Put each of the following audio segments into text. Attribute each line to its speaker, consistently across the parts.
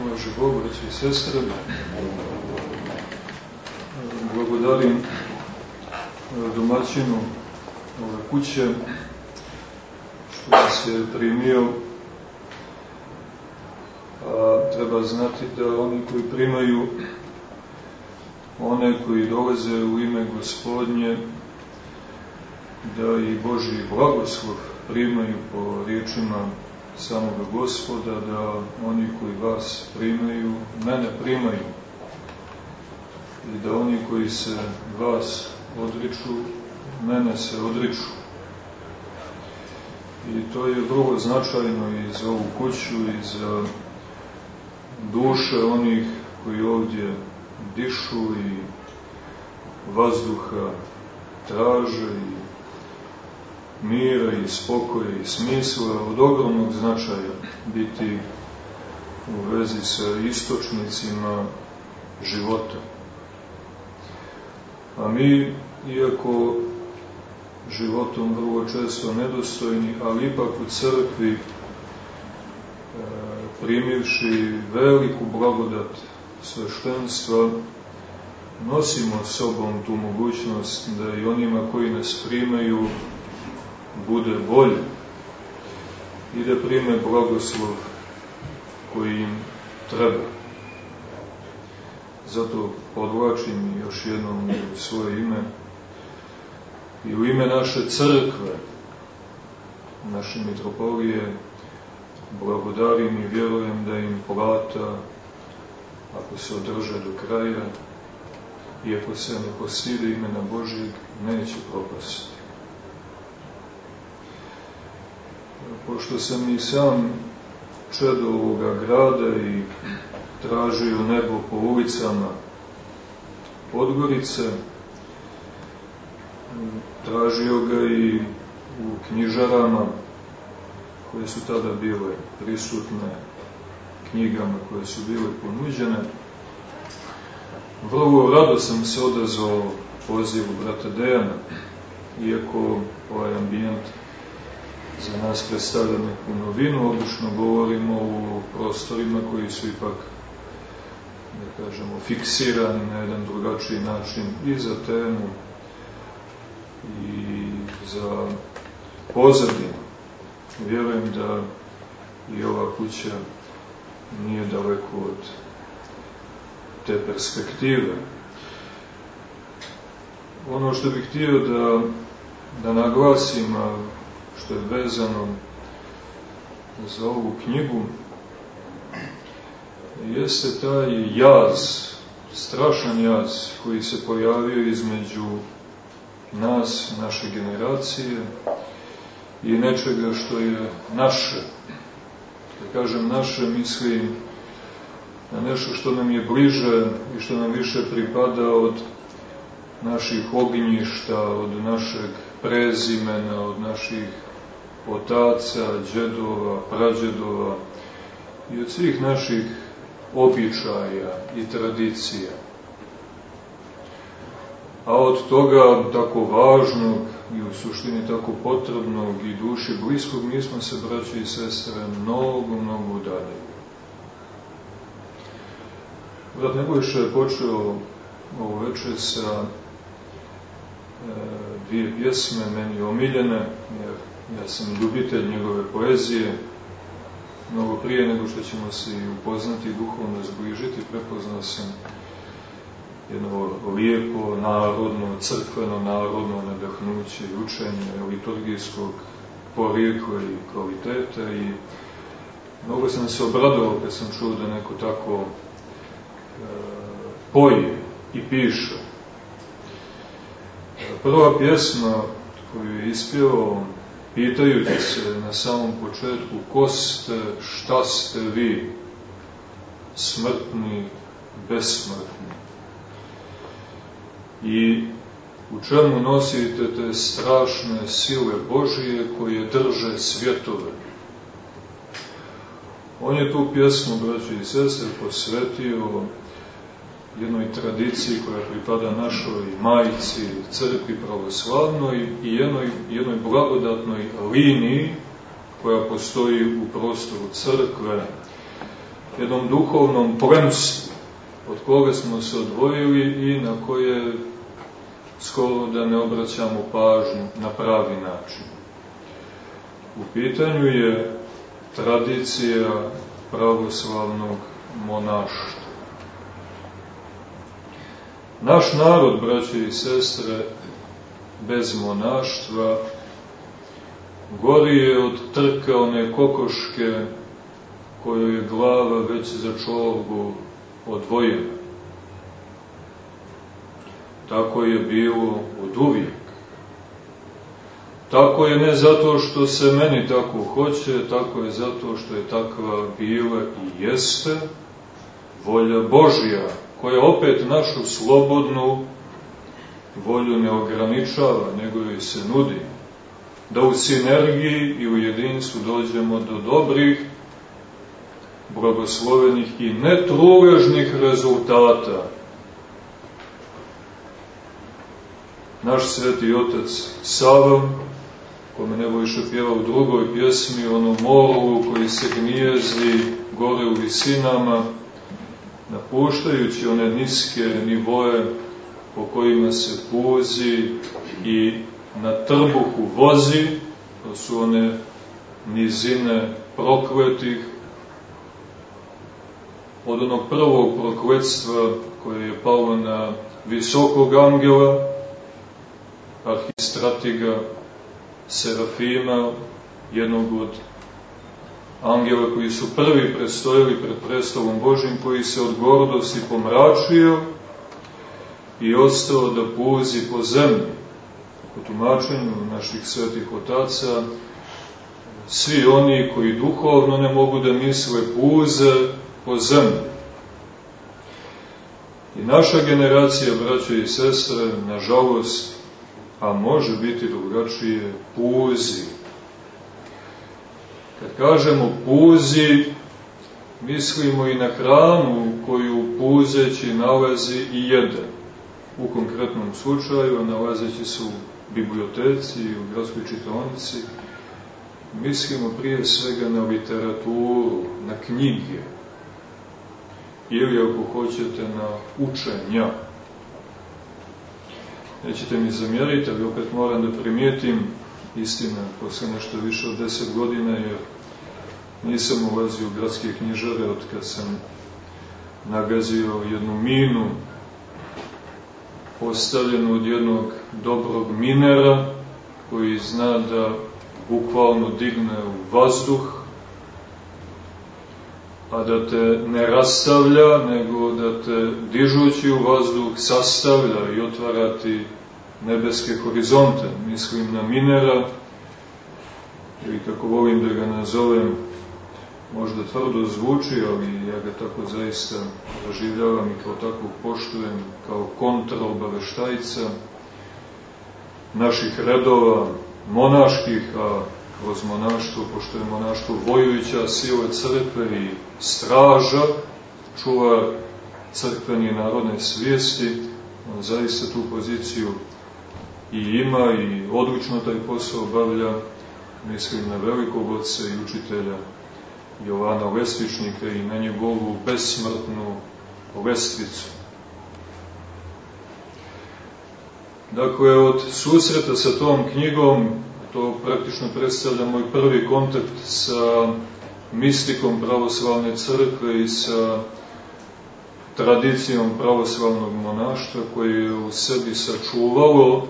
Speaker 1: Uvaži Bogu, reći i sestre, blagodarim domaćinu ove kuće što nas je primio. A treba znati da oni koji primaju one koji dolaze u ime gospodnje da i Boži blagoslov primaju po riječima samoga gospoda, da oni koji vas primaju, mene primaju i da oni koji se vas odriču, mene se odriču. I to je vrlo značajno i za ovu kuću i za duše onih koji ovdje dišu i vazduha traže i mira i spokoja i smisla od ogromnog značaja biti u vezi sa istočnicima života. A mi, iako životom vrlo često nedostojni, ali ipak u crkvi e, primivši veliku blagodat sveštenstva, nosimo sobom tu mogućnost da i onima koji nas primaju bude bolje i da prime blagoslov koji im treba. Zato podvlačim još jednom svoje ime i u ime naše crkve, naše mitropolije, blagodarim i vjerujem da im plata, ako se održe do kraja, i ako se ne postide imena Božijeg, neće propasti. Pošto sam i sam čedo ovoga grada i tražio nebo po ulicama Podgorice, tražio ga i u knjižarama koje su tada bile prisutne knjigama koje su bile ponuđene. Vrlo rado sam se odazvao pozivu brata Dejana, iako ovaj ambijent za nas predstavlja neku novinu, obično govorimo o prostorima koji su ipak da kažemo, fiksirani na jedan drugačiji način i za temu i za pozadinu. Vjerujem da i ova kuća nije daleko od te perspektive. Ono što bih htio da, da naglasim, što je vezano za ovu knjigu, jeste taj jaz, strašan jaz koji se pojavio između nas, naše generacije i nečega što je naše. Kad kažem naše, mislim na nešto što nam je bliže i što nam više pripada od naših ognjišta, od našeg prezimena, od naših otaca, džedova, prađedova i od svih naših običaja i tradicija. A od toga tako važnog i u suštini tako potrebnog i duši bliskog, mi smo se, braći i sestre, mnogo, mnogo udaljili. Brat Nebojša je počeo ovo večer sa e, dvije pjesme, meni omiljene, jer Ja sam ljubitelj njegove poezije, mnogo prije nego što ćemo se i upoznati i duhovno zbližiti, prepoznao sam jedno lijepo, narodno, crkveno, narodno nadahnuće i učenje liturgijskog porijekla i kvaliteta i mnogo sam se obradovao kad sam čuo da neko tako e, poje i piše. Prva pjesma koju je ispjevao pitajući se na samom početku ko ste, šta ste vi, smrtni, besmrtni. I u čemu nosite te strašne sile Božije koje drže svjetove. On je tu pjesmu, braći i sestre, posvetio jednoj tradiciji koja pripada našoj majici, crkvi pravoslavnoj i jednoj, jednoj blagodatnoj liniji koja postoji u prostoru crkve, jednom duhovnom plemstvu od koga smo se odvojili i na koje skoro da ne obraćamo pažnju na pravi način. U pitanju je tradicija pravoslavnog monaštva. Naš narod, braće i sestre, bez monaštva, gori je od trka one kokoške kojoj je glava već za čolgu odvojena. Tako je bilo od uvijek. Tako je ne zato što se meni tako hoće, tako je zato što je takva bila i jeste volja Božja, koja opet našu slobodnu volju ne ograničava, nego joj se nudi. Da u sinergiji i u jedinstvu dođemo do dobrih, blagoslovenih i netruležnih rezultata. Naš sveti otac Sava, kome nebo više pjeva u drugoj pjesmi, ono moru koji se gnijezdi gore u visinama, napuštajući one niske nivoje po kojima se puzi i na trbuhu vozi, to su one nizine prokletih, od onog prvog prokletstva koje je palo na visokog angela, arhistratiga Serafima, jednog od angela koji su prvi prestojali pred prestolom Božim, koji se od gordosti pomračio i ostao da puzi po zemlji. Po tumačenju naših svetih otaca, svi oni koji duhovno ne mogu da misle puze po zemlji. I naša generacija, braće i sestre, nažalost, a može biti drugačije, puzi. Kad kažemo puzi, mislimo i na hranu koju puzeći nalazi i jede. U konkretnom slučaju, nalazeći se u biblioteci i u gradskoj čitonici, mislimo prije svega na literaturu, na knjige, ili ako hoćete na učenja. Nećete mi zamjeriti, ali opet moram da primijetim istina, posle nešto više od deset godina, jer nisam ulazio u gradske knjižare od kad sam nagazio jednu minu postavljenu od jednog dobrog minera koji zna da bukvalno digne u vazduh a da te ne rastavlja, nego da te dižući u vazduh sastavlja i otvara ti nebeske horizonte. Mislim na minera, ili kako volim da ga nazovem, možda tvrdo zvuči, ali ja ga tako zaista doživljavam i kao tako poštujem, kao kontraobaveštajca naših redova, monaških, a kroz monaštvo, pošto je monaštvo vojujuća sila crkve i straža, čuva crkveni narodne svijesti, on zaista tu poziciju i ima i odlično taj posao obavlja, mislim na velikog oca i učitelja Jovana Lestvičnika i na njegovu besmrtnu lestvicu. Dakle, od susreta sa tom knjigom to praktično predstavlja moj prvi kontakt sa mistikom pravoslavne crkve i sa tradicijom pravoslavnog monaštva koje je u sebi sačuvalo,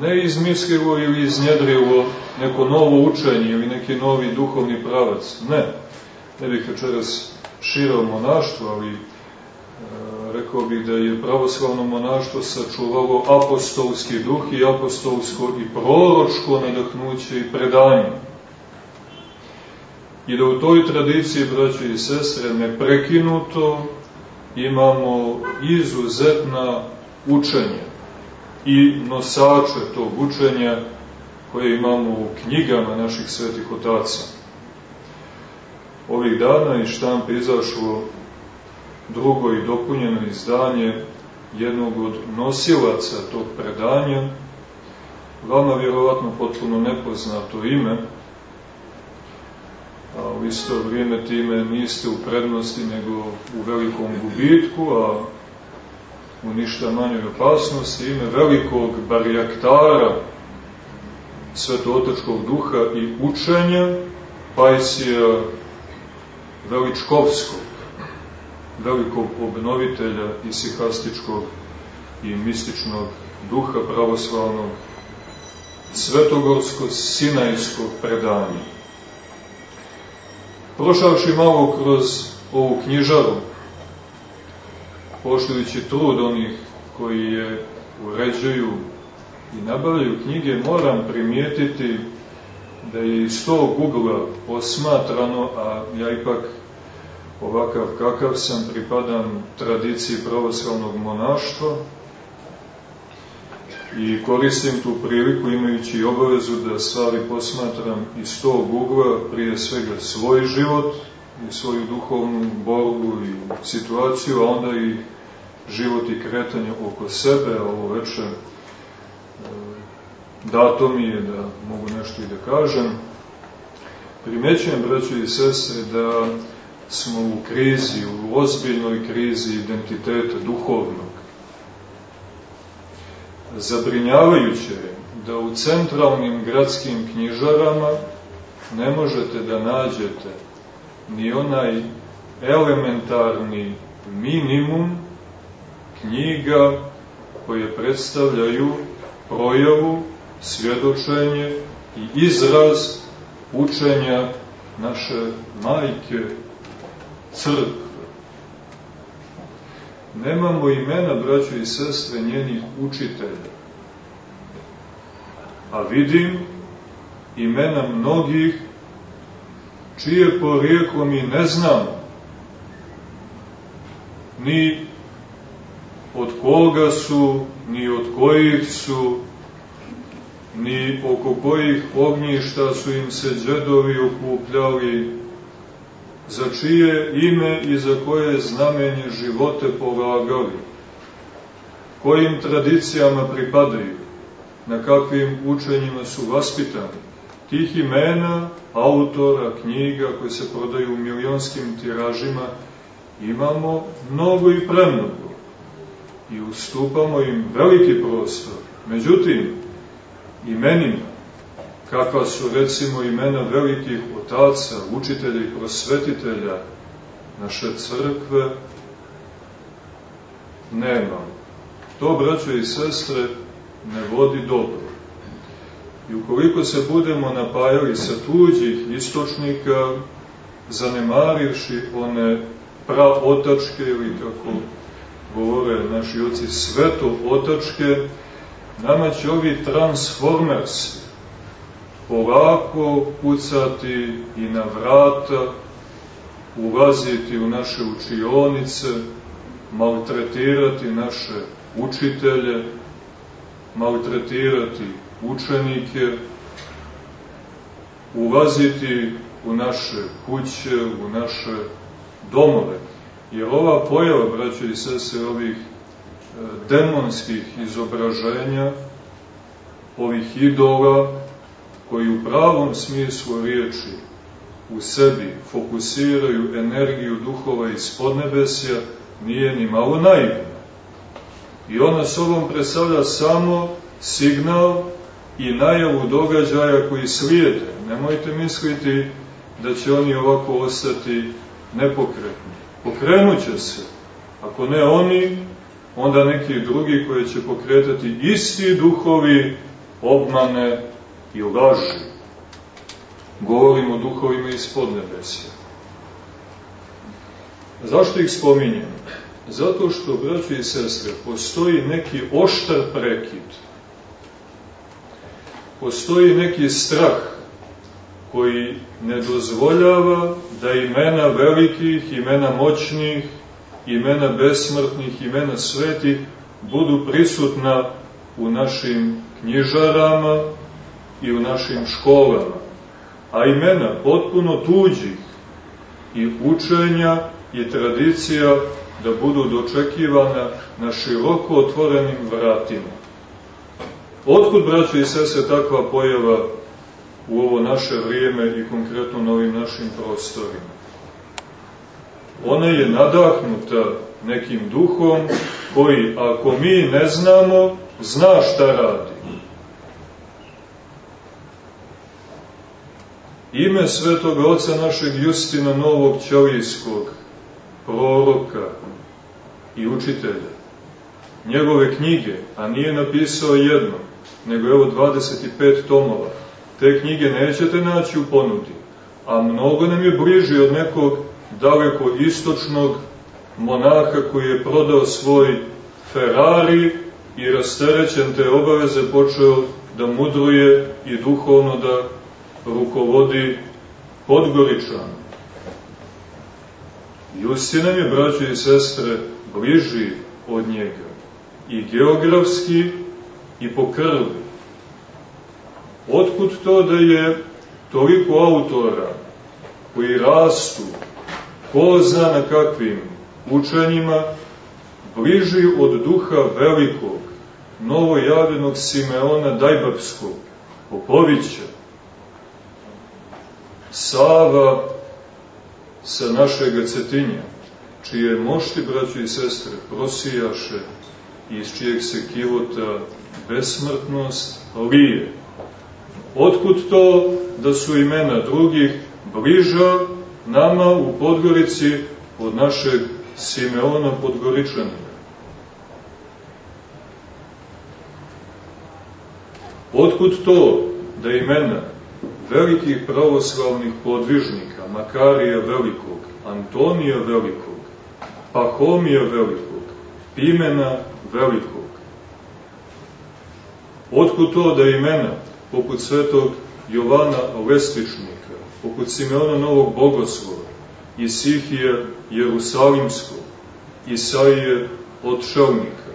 Speaker 1: ne izmislilo ili iznjedrilo neko novo učenje ili neki novi duhovni pravac. Ne, ne bih večeras širao monaštvo, ali rekao bih da je pravoslavno monaštvo sačuvalo apostolski duh i apostolsko i proročko nadahnuće i predanje. I da u toj tradiciji, braće i sestre, neprekinuto imamo izuzetna učenja i nosače tog učenja koje imamo u knjigama naših svetih otaca. Ovih dana iz štampe izašlo drugo i dopunjeno izdanje jednog od nosilaca tog predanja, vama vjerovatno potpuno nepoznato ime, u isto vrijeme time niste u prednosti nego u velikom gubitku, a u ništa manjoj opasnosti, ime velikog barjaktara svetootačkog duha i učenja, Pajsija Veličkovskog, velikog obnovitelja i sihastičkog i mističnog duha pravoslavnog, svetogorsko-sinajskog predanja. Prošavši malo kroz ovu knjižaru, poštujući trud onih koji je uređuju i nabavljaju knjige, moram primijetiti da je iz tog ugla posmatrano, a ja ipak ovakav kakav sam, pripadam tradiciji pravoslavnog monaštva i koristim tu priliku imajući obavezu da stvari posmatram iz tog ugla prije svega svoj život i svoju duhovnu borbu i situaciju, a onda i život i kretanje oko sebe, ovo večer e, dato mi je da mogu nešto i da kažem. Primećujem, braćo i sestre, da smo u krizi, u ozbiljnoj krizi identiteta duhovnog. Zabrinjavajuće je da u centralnim gradskim knjižarama ne možete da nađete ni onaj elementarni minimum knjiga koje predstavljaju projavu, svjedočenje i izraz učenja naše majke crkve. Nemamo imena, braćo i sestre, njenih učitelja. A vidim imena mnogih čije porijeklo mi ne znamo. Ni od koga su, ni od kojih su, ni oko kojih ognjišta su im se džedovi okupljali, za čije ime i za koje znamenje živote polagali, kojim tradicijama pripadaju, na kakvim učenjima su vaspitani. Tih imena, autora, knjiga koje se prodaju u milionskim tiražima, imamo mnogo i premnogo i ustupamo im veliki prostor. Međutim, imenima, kakva su recimo imena velikih otaca, učitelja i prosvetitelja naše crkve, nema. To, braćo i sestre, ne vodi dobro. I ukoliko se budemo napajali sa tuđih istočnika, zanemarivši one praotačke ili kako govore naši oci sveto otačke, nama će ovi transformersi polako pucati i na vrata, ulaziti u naše učionice, maltretirati naše učitelje, maltretirati učenike, ulaziti u naše kuće, u naše domove. Jer ova pojava, braćo i sese, ovih e, demonskih izobraženja, ovih idola, koji u pravom smislu riječi u sebi fokusiraju energiju duhova iz podnebesja, nije ni malo naivna. I ona sobom predstavlja samo signal i najavu događaja koji slijede. Nemojte misliti da će oni ovako ostati nepokretni. Pokrenut se. Ako ne oni, onda neki drugi koji će pokretati isti duhovi obmane i laži. Govorimo o duhovima iz podnebesja. Zašto ih spominjem? Zato što, braći i sestre, postoji neki oštar prekid. Postoji neki strah koji ne dozvoljava da imena velikih, imena moćnih, imena besmrtnih, imena svetih budu prisutna u našim knjižarama i u našim školama, a imena potpuno tuđih i učenja i tradicija da budu dočekivana na široko otvorenim vratima. Otkud, braćo i sese, takva pojava u ovo naše vrijeme i konkretno na ovim našim prostorima. Ona je nadahnuta nekim duhom koji, ako mi ne znamo, zna šta radi. Ime svetog oca našeg Justina Novog Ćelijskog, proroka i učitelja, njegove knjige, a nije napisao jedno, nego evo 25 tomova, te knjige nećete naći u ponudi, a mnogo nam je bliži od nekog daleko istočnog monaha koji je prodao svoj Ferrari i rasterećen te obaveze počeo da mudruje i duhovno da rukovodi Podgoričan. Justina je, braće i sestre, bliži od njega i geografski i po krvi. Otkud to da je toliko autora koji rastu, ko zna na kakvim učenjima, bliži od duha velikog, novojavljenog Simeona Dajbavskog, Popovića, Sava sa našeg cetinja, čije mošti, braći i sestre, prosijaše i iz čijeg se kivota besmrtnost lije. Otkud to da su imena drugih bliža nama u Podgorici od našeg Simeona Podgoričanina? Otkud to da imena velikih pravoslavnih podvižnika, Makarija Velikog, Antonija Velikog, Pahomija Velikog, Pimena Velikog. Otkud to da imena, poput svetog Jovana Lestičnika, poput Simeona Novog Bogoslova, Isihija Jerusalimskog, Isaije Otšelnika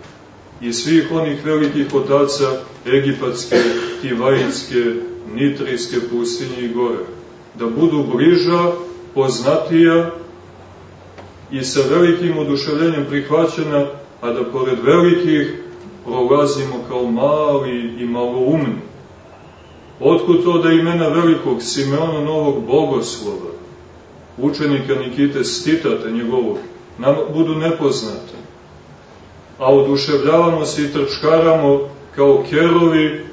Speaker 1: i svih onih velikih otaca Egipatske, Tivajitske, Nitrijske pustinje i gore, da budu bliža, poznatija i sa velikim oduševljenjem prihvaćena, a da pored velikih prolazimo kao mali i maloumni. Otkud to da imena velikog Simeona Novog Bogoslova, učenika Nikite Stitata njegovog, nam budu nepoznate, a oduševljavamo se i trčkaramo kao kerovi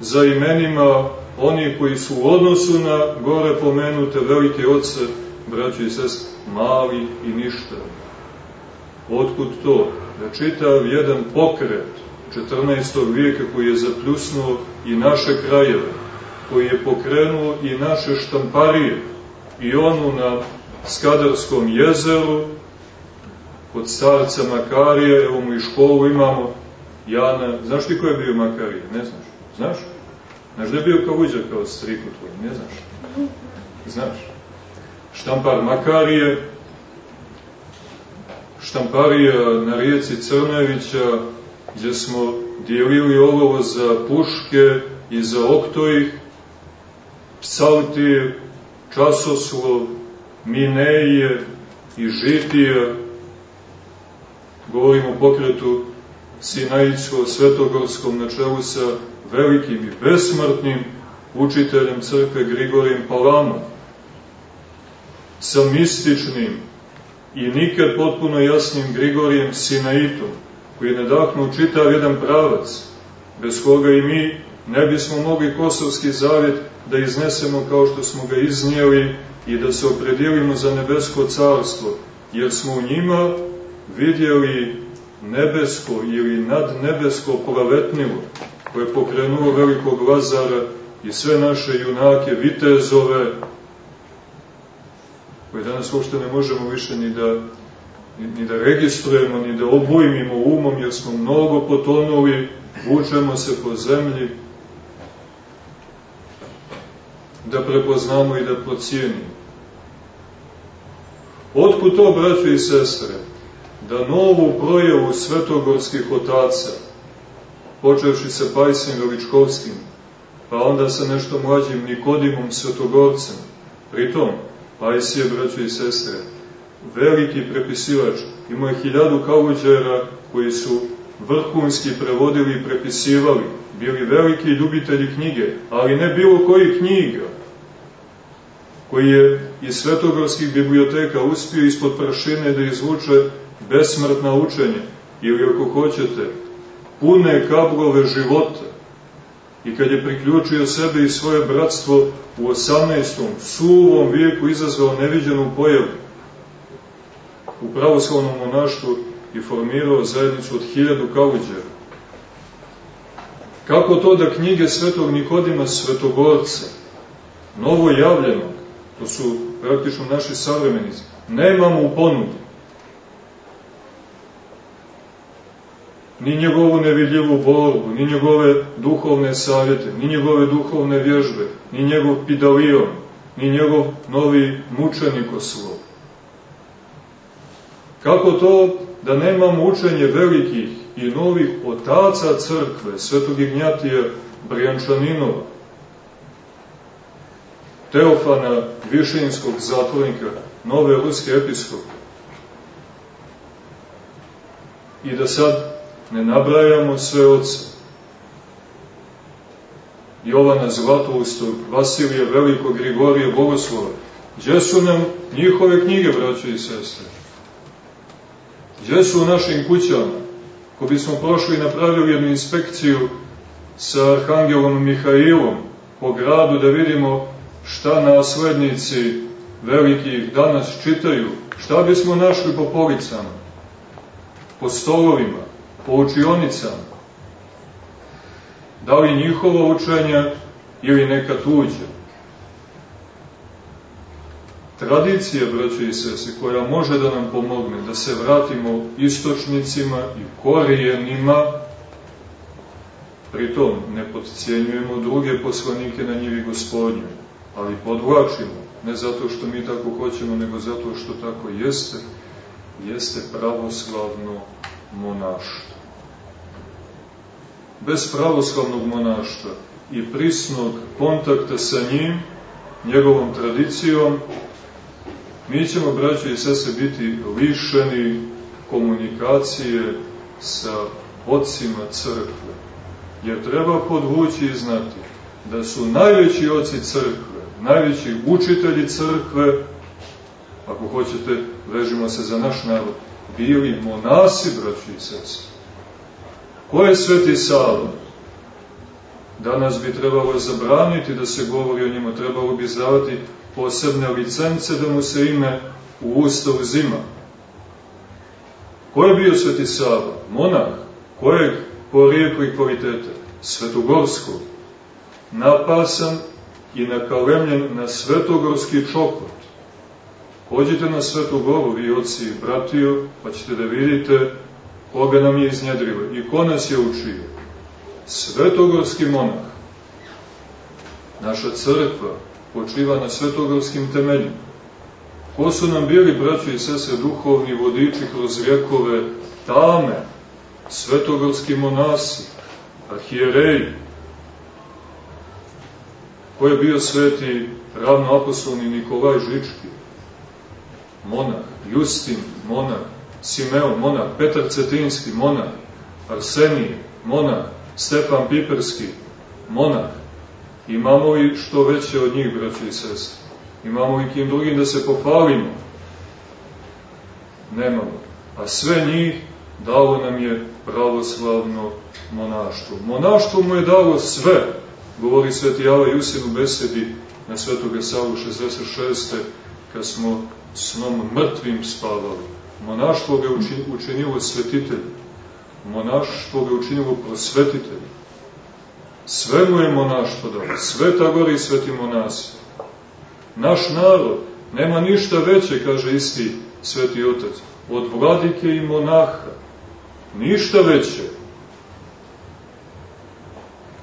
Speaker 1: za imenima oni koji su u odnosu na gore pomenute velike oce, braći i sest, mali i ništa. Otkud to? Da čitav jedan pokret 14. vijeka koji je zapljusnuo i naše krajeve, koji je pokrenuo i naše štamparije, i onu na Skadarskom jezeru, kod starca Makarija, evo mu i školu imamo, Jana, znaš ti ko je bio Makarija? Ne znaš? Znaš? Znaš da je bio kavuđa kao striku tvoj? Ne znaš? Znaš? Štampar Makarije, štamparija na rijeci Crnevića, gdje smo dijelili olovo za puške i za oktojih, psaltije, časoslov, mineje i žitija, govorimo o pokretu Sinajicko-Svetogorskom na čelu sa velikim i besmrtnim učiteljem crkve Grigorijem Palamom, sa mističnim i nikad potpuno jasnim Grigorijem Sinaitom, koji je nadahnuo čitav jedan pravac, bez koga i mi ne bismo mogli Kosovski zavjet da iznesemo kao što smo ga iznijeli i da se opredijelimo za nebesko carstvo, jer smo u njima vidjeli nebesko ili nadnebesko pravetnilo, koje je pokrenulo velikog Lazara i sve naše junake, vitezove, koje danas uopšte ne možemo više ni da, ni, da registrujemo, ni da obojmimo umom, jer smo mnogo potonuli, vučemo se po zemlji, da prepoznamo i da procijenimo. Otkud to, braće i sestre, da novu projevu svetogorskih otaca, počevši sa Pajsim Veličkovskim, pa onda sa nešto mlađim Nikodimom Svetogorcem, pritom, Pajs je, braće i sestre, veliki prepisivač, imao je hiljadu kaluđera koji su vrhunski prevodili i prepisivali, bili veliki ljubitelji knjige, ali ne bilo koji knjiga, koji je iz svetogorskih biblioteka uspio ispod prašine da izvuče besmrtna učenja, ili ako hoćete, pune kablove života. I kad je priključio sebe i svoje bratstvo u 18. suvom vijeku izazvao neviđenu pojavu u pravoslavnom monaštvu i formirao zajednicu od hiljadu kauđera. Kako to da knjige svetog Nikodima Svetogorca, novo javljeno, to su praktično naši savremenici, nemamo u ponudi. Ni njegovu nevidljivu borbu, ni njegove duhovne savjete, ni njegove duhovne vježbe, ni njegov pidalion, ni njegov novi mučenikoslov. Kako to da nemamo učenje velikih i novih otaca crkve, svetog Ignjatija Brijančaninova, Teofana Višinskog zatvornika, nove ruske episkope. I da sad ne nabrajamo sve oce. Jovana Zlatoustog, Vasilija Velikog, Grigorija Bogoslova. Gdje su nam njihove knjige, braće i sestre? Gdje su u našim kućama? Ko bismo prošli i napravili jednu inspekciju sa Arhangelom Mihailom po gradu da vidimo šta naslednici velikih danas čitaju, šta bismo našli po policama, po stolovima, po učionicama. Da li njihova učenja ili neka tuđa? Tradicija, braćo i sese, koja može da nam pomogne da se vratimo istočnicima i korijenima, pritom ne podcijenjujemo druge poslanike na njivi gospodnju, ali podvlačimo, ne zato što mi tako hoćemo, nego zato što tako jeste, jeste pravoslavno monaštvo. Bez pravoslavnog monaštva i prisnog kontakta sa njim, njegovom tradicijom, mi ćemo, braći i sese, biti lišeni komunikacije sa ocima crkve. Jer treba podvući i znati da su najveći oci crkve, najveći učitelji crkve, ako hoćete, vežimo se za naš narod, bili monasi, braći i sese. Ko je Sveti Sava? Danas bi trebalo zabraniti da se govori o njima, trebalo bi izdavati posebne licence da mu se ime u usta uzima. Ko je bio Sveti Sava? Monah. Kojeg porijekla i kvalitete? Svetogorskog. Napasan i nakalemljen na svetogorski čokot. Pođite na Svetu goru, vi oci i bratio, pa ćete da vidite koga nam je iznjedrilo i ko nas je učio. Svetogorski monah. Naša crkva, počiva na svetogorskim temeljima. Ko su nam bili, braći i sese, duhovni vodiči kroz vjekove tame, svetogorski monasi, arhijereji, ko je bio sveti ravnoapostolni Nikolaj Žički, monah, Justin, monah, Simeon, monah, Petar Cetinski, monah, Arsenije, monah, Stefan Piperski, monah, Imamo li što veće od njih, braći i sestri? Imamo li kim drugim da se pohvalimo? Nemamo. A sve njih dalo nam je pravoslavno monaštvo. Monaštvo mu je dalo sve, govori sveti Java Jusin u besedi na svetoga Savu 66. kad smo snom mrtvim spavali. Monaštvo ga učinilo svetitelj. Monaštvo ga učinilo prosvetitelj. Sve mu je monaštvo dao, sveta gori i sveti monasi. Naš narod nema ništa veće, kaže isti sveti otac, od vladike i monaha. Ništa veće.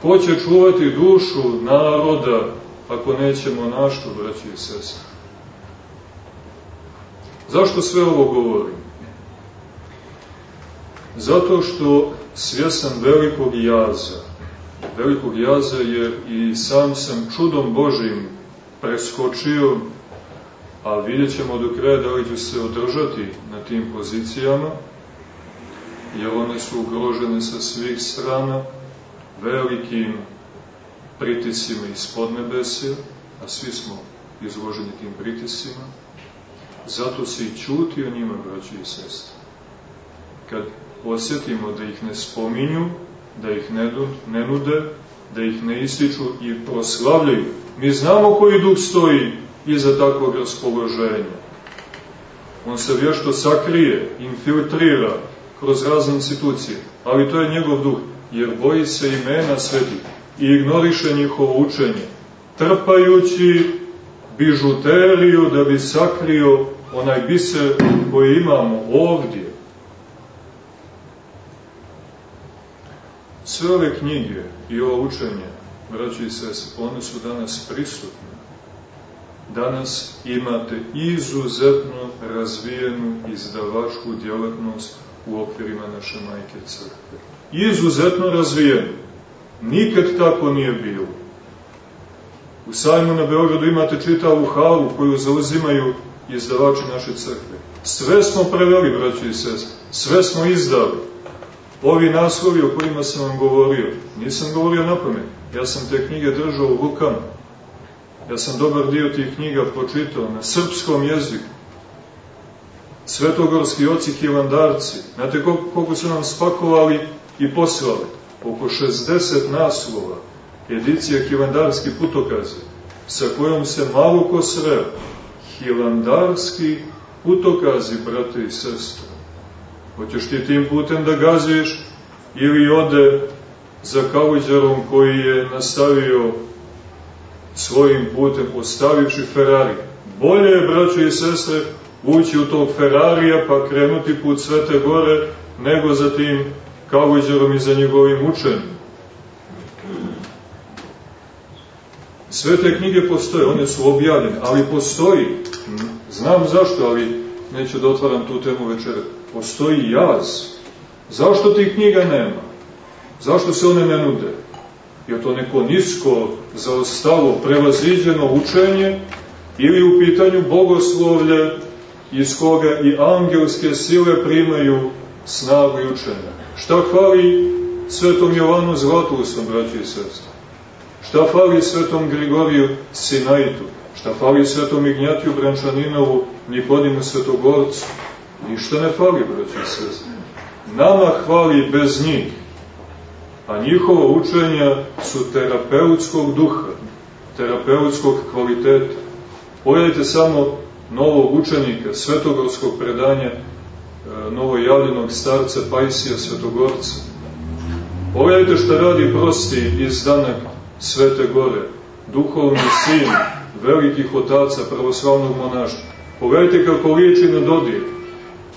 Speaker 1: Ko će čuvati dušu naroda ako neće monaštvo, braći i sestre? Zašto sve ovo govorim? Zato što svjesan velikog jaza, velikog jaza, jer i sam sam čudom Božim preskočio, a vidjet ćemo do kraja da li ću se održati na tim pozicijama, jer one su ugrožene sa svih strana velikim pritisima iz podnebesja, a svi smo izloženi tim pritisima, zato se i čuti o njima, braći i sestre. Kad osjetimo da ih ne spominju, da ih ne, ne nude, da ih ne ističu i proslavljaju, mi znamo koji duh stoji iza takvog raspoloženja. On se vješto sakrije, infiltrira kroz razne institucije, ali to je njegov duh, jer boji se imena sveti i ignoriše njihovo učenje, trpajući bižuteriju da bi sakrio onaj biser koji imamo ovdje. Sve ove knjige i ovo učenje, braći i sese, one su danas prisutne. Danas imate izuzetno razvijenu izdavačku djelatnost u okvirima naše majke crkve. Izuzetno razvijenu. Nikad tako nije bilo. U sajmu na Beogradu imate čitavu halu koju zauzimaju izdavači naše crkve. Sve smo preveli, braći i sest, sve smo izdali. Ovi naslovi o kojima sam vam govorio, nisam govorio na pamet, ja sam te knjige držao u rukama. Ja sam dobar dio tih knjiga pročitao na srpskom jeziku. Svetogorski oci hilandarci, znate koliko su nam spakovali i poslali? Oko 60 naslova, edicija hilandarski putokazi, sa kojom se malo ko sreo. Hilandarski putokazi, brate i sestre. Hoćeš ti tim putem da gazuješ ili ode za kaluđarom koji je nastavio svojim putem ostavivši Ferrari. Bolje je, braćo i sestre, ući u tog Ferrarija pa krenuti put Svete Gore, nego za tim kaluđarom i za njegovim učenjem. Sve te knjige postoje, one su objavljene, ali postoji, znam zašto, ali neću da otvaram tu temu večera, postoji jaz. Zašto tih knjiga nema? Zašto se one ne nude? Je to neko nisko, zaostalo, prevaziđeno učenje ili u pitanju bogoslovlje iz koga i angelske sile primaju snagu i učenja? Šta hvali svetom Jovanu Zlatusom, braći i sestri? Šta fali svetom Grigoriju Sinaitu? Šta fali svetom Ignjatiju Brančaninovu, Nikodimu Svetogorcu? Ništa ne fali, braći i. Nama hvali bez njih a njihova učenja su terapeutskog duha, terapeutskog kvaliteta. Pogledajte samo novog učenika, svetogorskog predanja, e, novojavljenog starca Pajsija Svetogorca. Pogledajte šta radi prosti izdanak Svete Gore, duhovni sin velikih otaca pravoslavnog monaštva. Pogledajte kako liječi na dodir.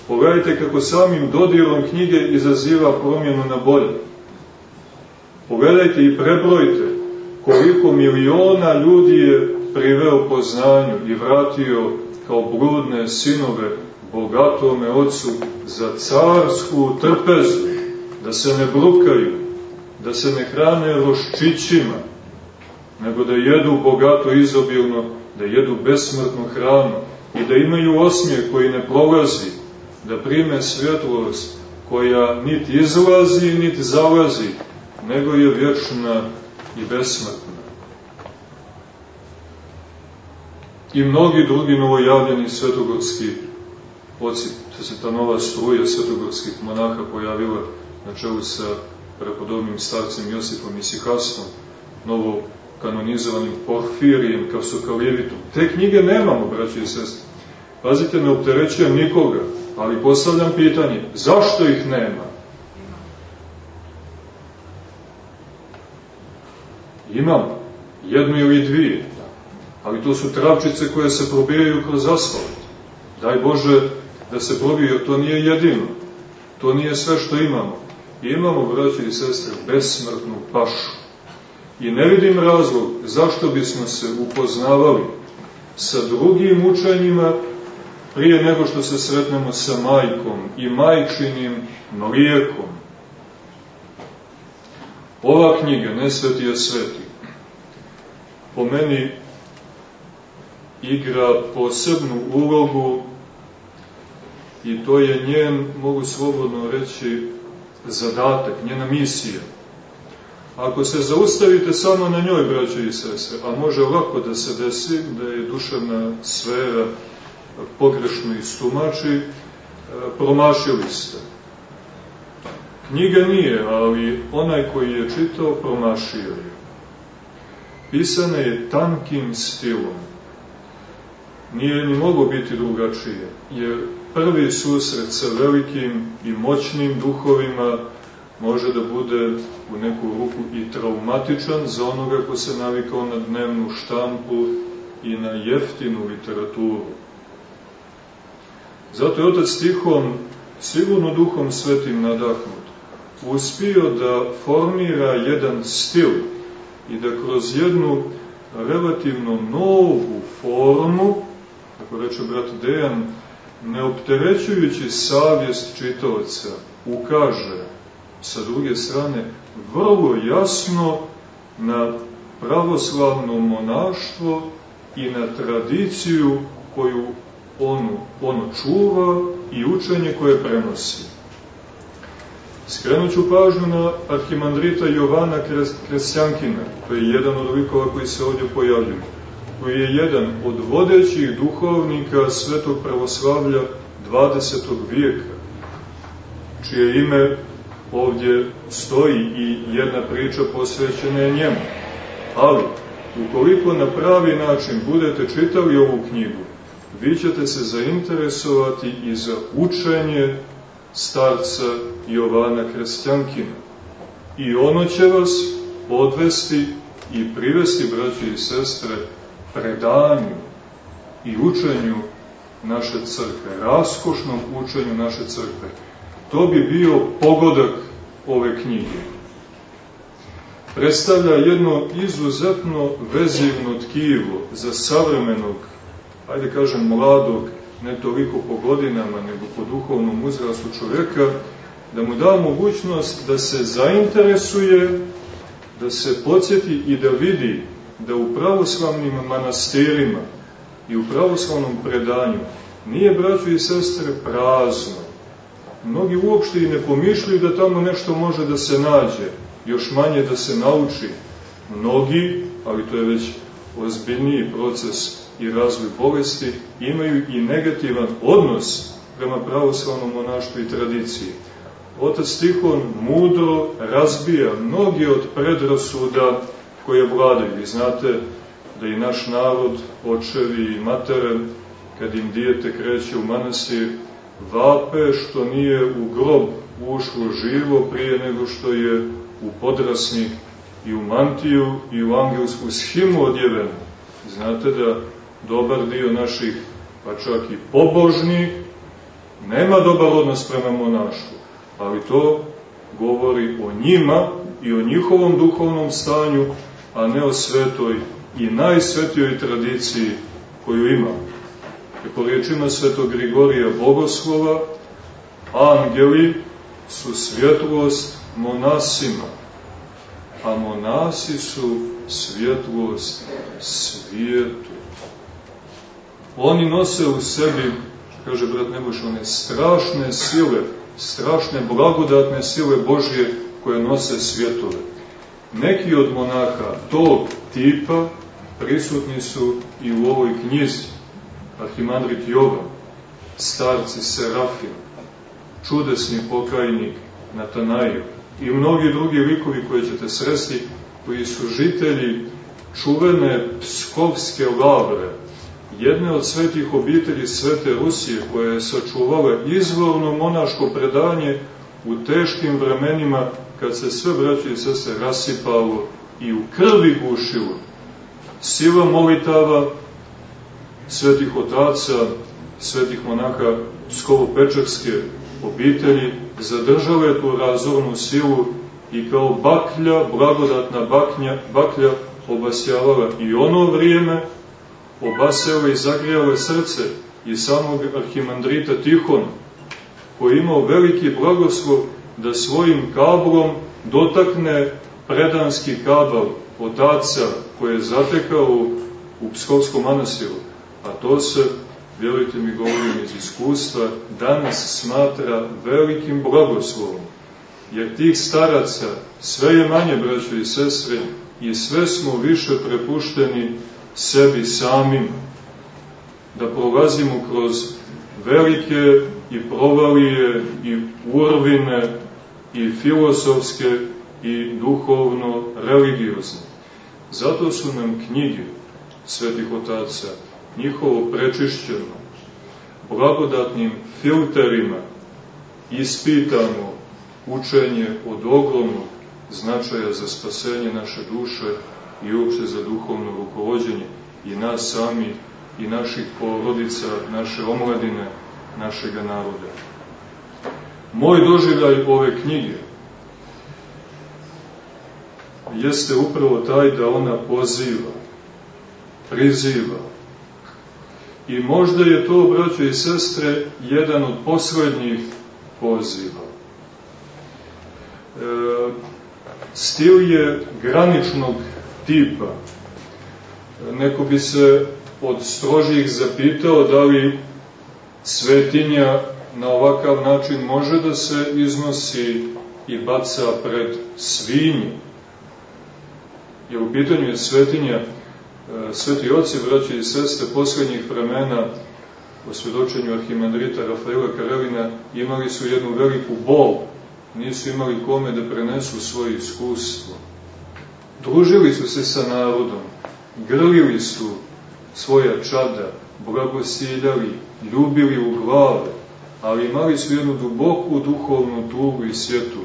Speaker 1: Pogledajte kako samim dodirom knjige izaziva promjenu na bolje. Pogledajte i prebrojte koliko miliona ljudi je priveo poznanju i vratio kao brudne sinove bogatome ocu za carsku trpezu, da se ne brukaju, da se ne hrane roščićima, nego da jedu bogato izobilno, da jedu besmrtnu hranu i da imaju osmije koji ne prolazi, da prime svjetlost koja niti izlazi, niti zalazi, nego je vječna i besmrtna. I mnogi drugi novojavljeni svetogorski oci, se ta nova struja svetogorskih monaha pojavila na čelu sa prepodobnim starcem Josifom i Sihastom, novo kanonizovanim Porfirijem, Kasukalijevitom. Te knjige nemamo, braći i sestri. Pazite, ne opterećujem nikoga, ali postavljam pitanje, zašto ih nema? Imam jednu ili dvije, ali to su travčice koje se probijaju kroz asfalt. Daj Bože da se probiju, to nije jedino. To nije sve što imamo. Imamo, braći i sestre, besmrtnu pašu. I ne vidim razlog zašto bismo se upoznavali sa drugim učenjima prije nego što se sretnemo sa majkom i majčinim mlijekom. Ova knjiga, ne sveti je sveti, po meni igra posebnu ulogu i to je njen, mogu slobodno reći, zadatak, njena misija. Ako se zaustavite samo na njoj, braće i sese, a može lako da se desi da je duševna sfera pogrešno istumači, e, promašili ste. Knjiga nije, ali onaj koji je čitao, promašio je. Pisana je tankim stilom. Nije ni moglo biti drugačije, jer prvi susret sa velikim i moćnim duhovima može da bude u neku ruku i traumatičan za onoga ko se navikao na dnevnu štampu i na jeftinu literaturu. Zato je otac Tihon, sigurno duhom svetim nadahnut, uspio da formira jedan stil i da kroz jednu relativno novu formu, kako reče brat Dejan, ne opterećujući savjest čitavca, ukaže sa druge strane vrlo jasno na pravoslavno monaštvo i na tradiciju koju onu, ono čuva i učenje koje prenosi. Skrenut ću pažnju na arhimandrita Jovana Kresjankina, to je jedan od likova koji se ovdje pojavljuju, koji je jedan od vodećih duhovnika svetog pravoslavlja 20. vijeka, čije ime ovdje stoji i jedna priča posvećena je njemu. Ali, ukoliko na pravi način budete čitali ovu knjigu, vi ćete se zainteresovati i za učenje starca Jovana Krestjankina. I ono će vas odvesti i privesti, braći i sestre, predanju i učenju naše crkve, raskošnom učenju naše crkve. To bi bio pogodak ove knjige. Predstavlja jedno izuzetno vezivno tkivo za savremenog, ajde kažem mladog, ne toliko po godinama, nego po duhovnom uzrastu čovjeka, da mu da mogućnost da se zainteresuje, da se podsjeti i da vidi da u pravoslavnim manastirima i u pravoslavnom predanju nije, braćo i sestre, prazno. Mnogi uopšte i ne pomišljaju da tamo nešto može da se nađe, još manje da se nauči. Mnogi, ali to je već ozbiljniji proces i razvoj bolesti, imaju i negativan odnos prema pravoslavnom monaštvu i tradiciji. Otac Tihon mudro razbija mnogi od predrasuda koje vladaju. Vi znate da i naš narod, očevi i matere, kad im dijete kreće u manastir, vape što nije u grob ušlo živo prije nego što je u podrasnik i u mantiju i u angelsku schimu odjeven. Znate da dobar dio naših, pa čak i pobožnih, nema dobar odnos prema monaštvu, ali to govori o njima i o njihovom duhovnom stanju, a ne o svetoj i najsvetijoj tradiciji koju imamo. I po riječima svetog Grigorija Bogoslova, angeli su svjetlost monasima, a monasi su svjetlost svijetu. Oni nose u sebi, kaže brat Nebojš, one strašne sile, strašne blagodatne sile Božje koje nose svjetove. Neki od monaha tog tipa prisutni su i u ovoj knjizi. Arhimandrit Jovan, starci Serafim, čudesni pokajnik Natanajev i mnogi drugi likovi koje ćete sresti, koji su žitelji čuvene Pskovske lavre, jedne od svetih obitelji Svete Rusije, koja je sačuvala izvorno monaško predanje u teškim vremenima kad se sve braće i sese rasipalo i u krvi gušilo. Sila molitava svetih otaca, svetih monaka Pskovo-Pečarske obitelji zadržale tu razornu silu i kao baklja, blagodatna baknja, baklja obasjavala i ono vrijeme, obasjala i zagrijala srce i samog arhimandrita Tihona, koji imao veliki blagoslov da svojim kablom dotakne predanski kabal otaca koje je zatekao u Pskovskom manastiru a to se, vjerujte mi, govorim iz iskustva, danas smatra velikim blagoslovom. jer tih staraca sve je manje, braćo i sestre, i sve smo više prepušteni sebi samim, da prolazimo kroz velike i provalije i urvine i filosofske i duhovno religiozne. Zato su nam knjige svetih otaca, njihovo prečišćeno, blagodatnim filterima ispitano učenje od ogromnog značaja za spasenje naše duše i uopšte za duhovno rukovodđenje i nas sami i naših porodica, naše omladine, našega naroda. Moj doživljaj ove knjige jeste upravo taj da ona poziva, priziva. I možda je to, braćo i sestre, jedan od poslednjih poziva. E, stil je graničnog tipa. Neko bi se od strožih zapitao da li svetinja na ovakav način može da se iznosi i baca pred svinje. Jer u pitanju je svetinja, e, sveti oci, braći i sestre, poslednjih vremena, po svedočenju arhimandrita Rafaela Karelina, imali su jednu veliku bol, nisu imali kome da prenesu svoje iskustvo. Družili su se sa narodom, grlili su svoja čada, blagosiljali, ljubili u glave, ali imali su jednu duboku duhovnu tugu i sjetu,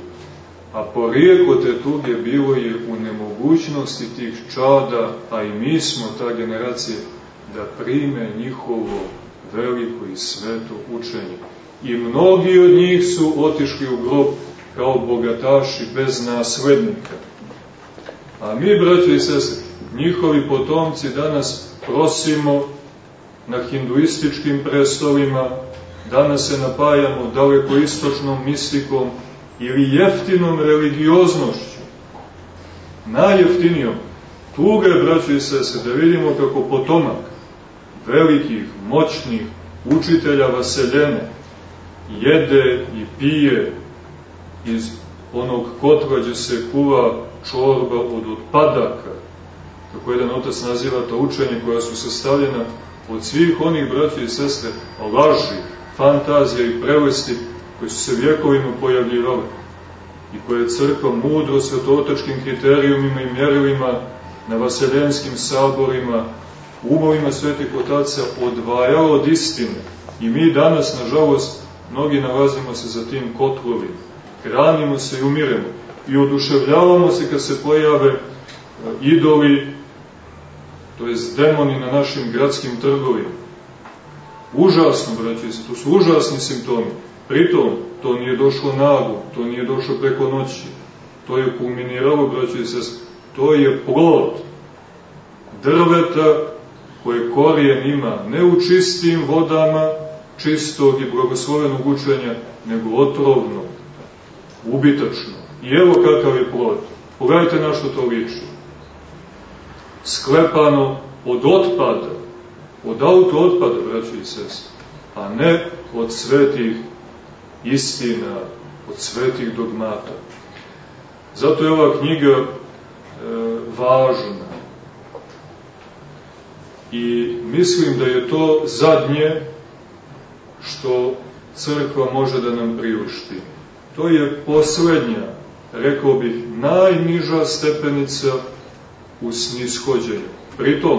Speaker 1: a porijeko te tuge bilo je u nemogućnosti tih čada, a i mi smo ta generacija, da prime njihovo veliko i sveto učenje. I mnogi od njih su otišli u grob kao bogataši bez naslednika. A mi, braći i sestre, njihovi potomci danas prosimo na hinduističkim prestolima, danas se napajamo daleko istočnom mistikom ili jeftinom religioznošću, najjeftinijom. Tuga je, braćo i sese, da vidimo kako potomak velikih, moćnih učitelja vaseljene jede i pije iz onog kotva gdje se kuva čorba od otpadaka, kako jedan otac naziva to učenje koja su sastavljena od svih onih braća i sestre laži, fantazija i prevesti koji su se vjekovima pojavljivali i koje je crkva mudro svetotačkim kriterijumima i mjerilima na vaseljenskim saborima, umovima svetih otaca odvajala od istine. I mi danas, nažalost, mnogi nalazimo se za tim kotlovima. Hranimo se i umiremo. I oduševljavamo se kad se pojave e, idoli, to je demoni na našim gradskim trgovima. Užasno, braći se, to su užasni simptomi. Pritom, to nije došlo nago, to nije došlo preko noći. To je kulminiralo, braći se, to je plod drveta koje korijen ima ne u čistim vodama, čistog i blagoslovenog učenja, nego otrovno, ubitačno. I evo kakav je plod. Pogledajte na što to liči. Sklepano od otpada, od auto otpada, braći i sest, a ne od svetih istina, od svetih dogmata. Zato je ova knjiga e, važna. I mislim da je to zadnje što crkva može da nam priušti. To je poslednja, rekao bih, najniža stepenica u snishođenju. Pritom,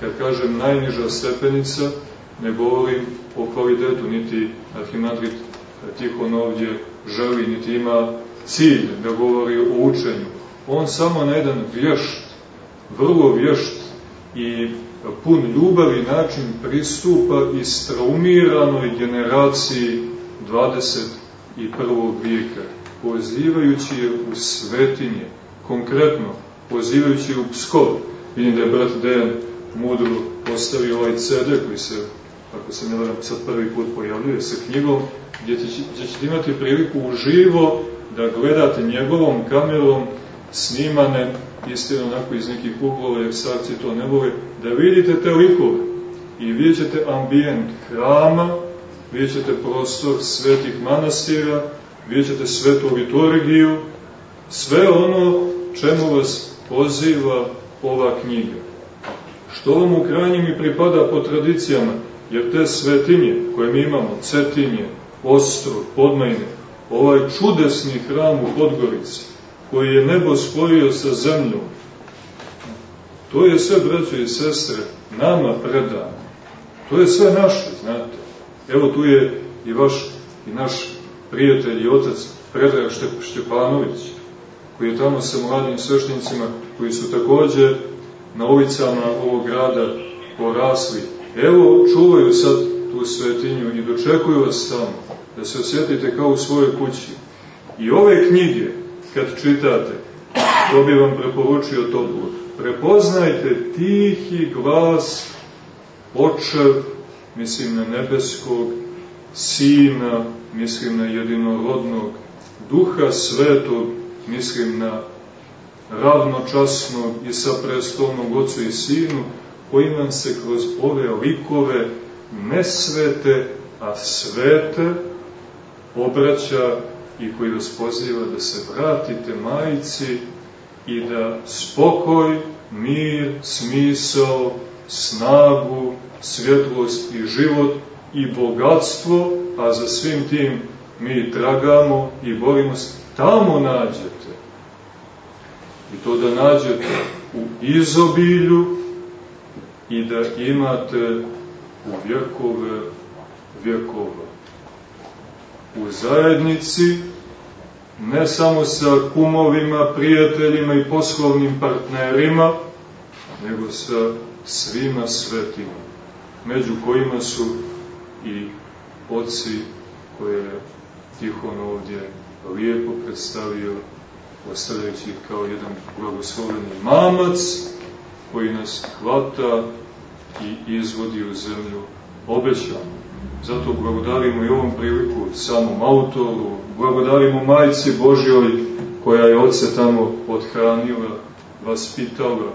Speaker 1: kad kažem najniža stepenica, ne govorim o kvalitetu, niti Arhimandrit Tihon ovdje želi, niti ima cilj da govori o učenju. On samo na jedan vješt, vrlo vješt i pun ljubavi način pristupa istraumiranoj generaciji 21. vijeka, pozivajući je u svetinje, konkretno pozivajući u Pskov. Vidim da je brat Dejan mudro postavio ovaj CD koji se, ako se ne varam, sad prvi put pojavljuje sa knjigom, gdje, će, gdje ćete imati priliku uživo da gledate njegovom kamerom snimane istina onako iz nekih uglova, jer starci to ne vole, da vidite te likove i vidjet ćete ambijent hrama, vidjet ćete prostor svetih manastira, vidjet ćete svetu liturgiju, sve ono čemu vas poziva ova knjiga. Što vam u krajnjem i pripada po tradicijama, jer te svetinje koje mi imamo, Cetinje, Ostro, Podmajne, ovaj čudesni hram u Podgorici, koji je nebo spojio sa zemljom, to je sve, braćo i sestre, nama predano. To je sve naše, znate. Evo tu je i vaš, i naš prijatelj i otac Predrag Štepanović, koji je tamo sa mladim sveštenicima, koji su takođe na ulicama ovog grada porasli. Evo, čuvaju sad tu svetinju i dočekuju vas tamo, da se osjetite kao u svojoj kući. I ove knjige, kad čitate, to bi vam preporučio toplo, prepoznajte tihi glas očev, mislim na nebeskog, sina, mislim na jedinorodnog, duha svetog, mislim na ravnočasnog i sa prestolnog ocu i sinu, koji nam se kroz ove likove nesvete, a svete, obraća i koji vas poziva da se vratite majici i da spokoj, mir, smisao, snagu, svjetlost i život i bogatstvo, a za svim tim mi tragamo i borimo se, tamo nađete. I to da nađete u izobilju i da imate u vjekove vjekova. U zajednici, ne samo sa kumovima, prijateljima i poslovnim partnerima, nego sa svima svetima, među kojima su i oci koje je Tihon ovdje lijepo predstavio, ostavljajući kao jedan blagosloveni mamac koji nas hvata i izvodi u zemlju obećanu. Zato blagodarimo i ovom priliku samom autoru, blagodarimo majci Božjoj koja je oce tamo odhranila, vaspitala,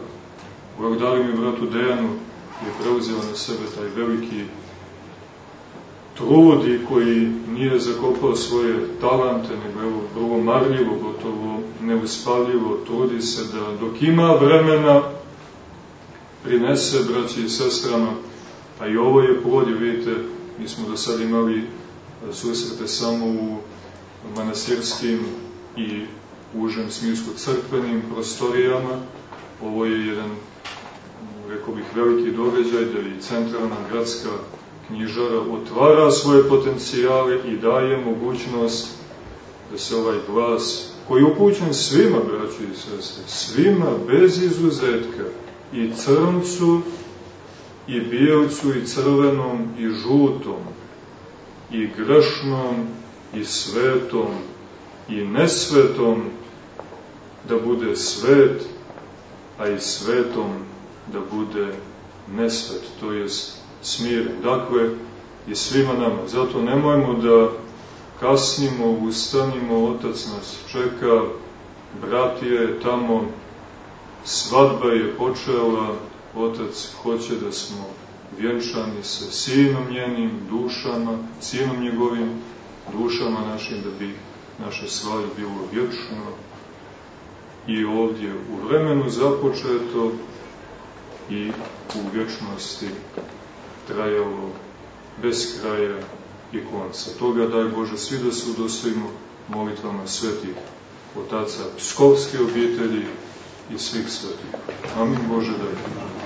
Speaker 1: Blagodarim i bratu Dejanu je preuzeo na sebe taj veliki trud i koji nije zakopao svoje talante, nego evo vrlo marljivo, gotovo neuspavljivo, trudi se da dok ima vremena prinese braći i sestrama, a i ovo je plod, vidite, mi smo do sada imali e, susrete samo u manastirskim i užem smislu crkvenim prostorijama, ovo je jedan rekao bih, veliki događaj da i centralna gradska knjižara otvara svoje potencijale i daje mogućnost da se ovaj glas, koji je upućen svima, braći i sestre, svima bez izuzetka, i crncu, i bijelcu, i crvenom, i žutom, i grešnom, i svetom, i nesvetom, da bude svet, a i svetom da bude nesvet, to je smiren. Dakle, i svima nama. Zato nemojmo da kasnimo, ustanimo, Otac nas čeka, brat je tamo, svadba je počela, Otac hoće da smo vjenčani sa sinom njenim dušama, sinom njegovim dušama našim, da bi naše slavlje bilo vječno i ovdje u vremenu započeto i u vječnosti trajalo bez kraja i konca. Toga daj Bože svi da se udostojimo molitvama svetih otaca pskovske obitelji i svih svetih. Amin Bože daj.